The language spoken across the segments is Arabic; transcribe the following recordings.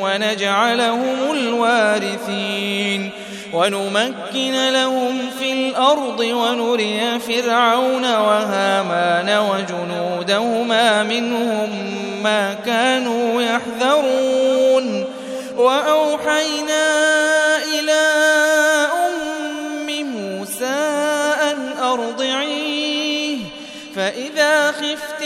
ونجعلهم الوارثين ونمكن لهم في الأرض ونري فرعون وهامان وجنودهما منهم ما كانوا يحذرون وأوحينا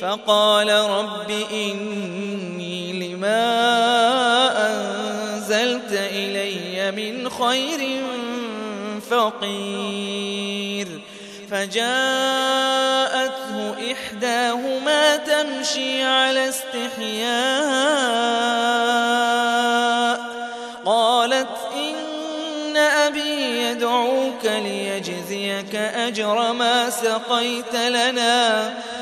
فقال رب إني لما أنزلت إلي من خير فقير. فجاءته إحداهما تمشي على استحياء. قالت إن أبي يدعوك ليجزيك أجر ما سقيت لنا.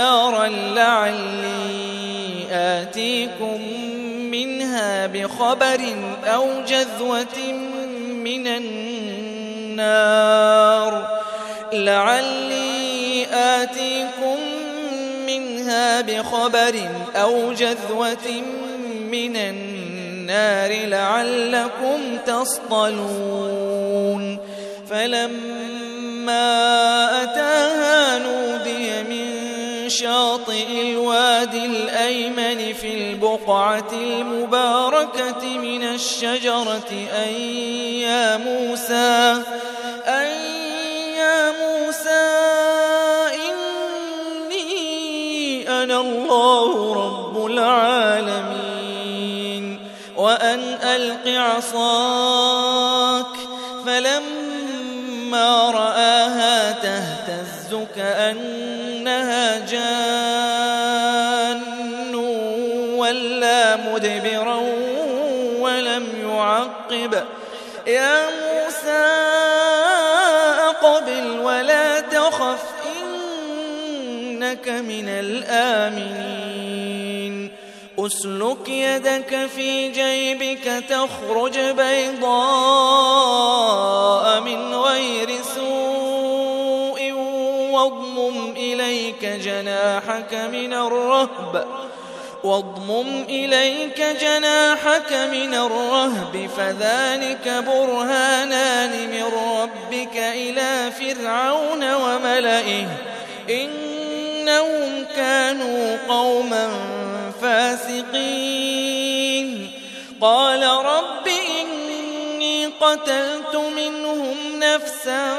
نارا لعلي آتيكم منها بخبر أو جذوة من النار. لعلي آتيكم منها بخبر أو جذوة من النار لعلكم تصطلون. فلما أتاها نودي شاطئ الوادي الأيمن في البقعة المباركة من الشجرة أن يا موسى أن يا موسى إني أنا الله رب العالمين. وأن ألق عصاك فلما رآها تهتز كأنها جان ولا مدبرا ولم يعقب. يا موسى أقبل ولا تخف إنك من الآمنين. أسلك يدك في جيبك تخرج بيضاء من جناحك من الرهب. واضمم إليك جناحك من الرهب فذلك برهانان من ربك إلى فرعون وملئه. إنهم كانوا قوما فاسقين. قال رب إني قتلت منهم نفسا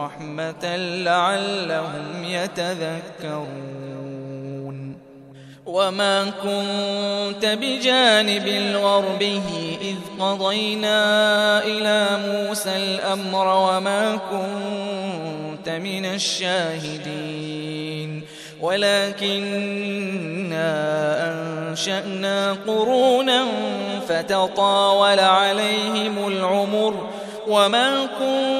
ورحمة لعلهم يتذكرون. وما كنت بجانب الغربه إذ قضينا إلى موسى الأمر وما كنت من الشاهدين. ولكننا أنشأنا قرونا فتطاول عليهم العمر وما كنت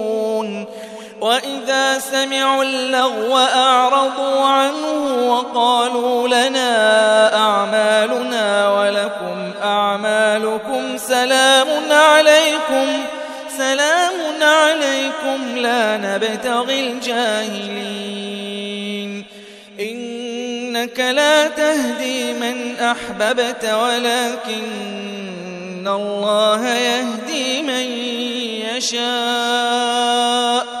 وإذا سمعوا اللغو أعرضوا عنه وقالوا لنا أعمالنا ولكم أعمالكم سلام عليكم سلام عليكم لا نبتغي الجاهلين إنك لا تهدي من أحببت ولكن الله يهدي من يشاء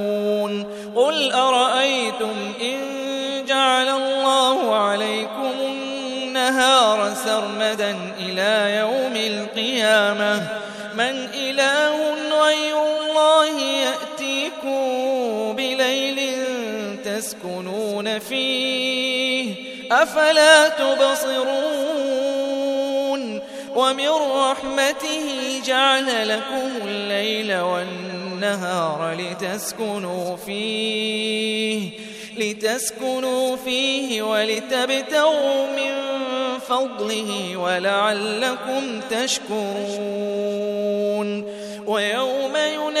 فيه أفلا تبصرون؟ ومن رحمته جعل لكم الليل والنهار لتسكنوا فيه لتسكنوا فيه ولتبتغوا من فضله ولعلكم تشكرون. ويوم يناديهم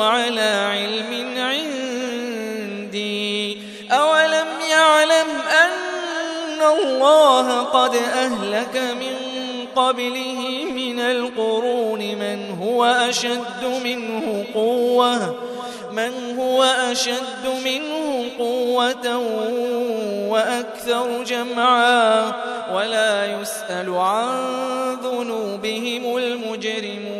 على علم عندي. أولم يعلم أن الله قد أهلك من قبله من القرون من هو أشد منه قوة من هو أشد منه قوة وأكثر جمعا. ولا يسأل عن ذنوبهم المجرمون.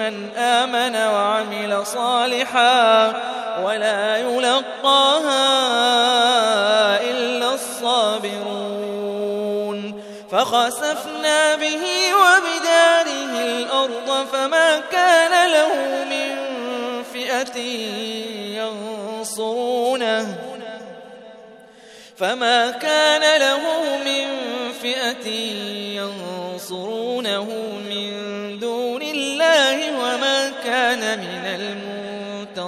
لمن آمن وعمل صالحا ولا يلقاها إلا الصابرون. فخسفنا به وبداره الأرض فما كان له من فئة ينصرونه. فما كان له من فئة ينصرونه.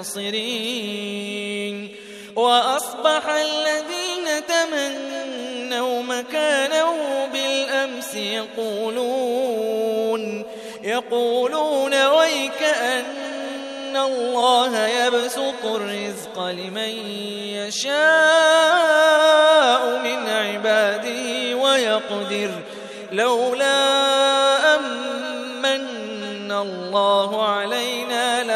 المنتصرين وأصبح الذين تمنوا مكانه بالأمس يقولون يقولون ويك أن الله يبسط الرزق لمن يشاء من عباده ويقدر. لولا أمن الله علينا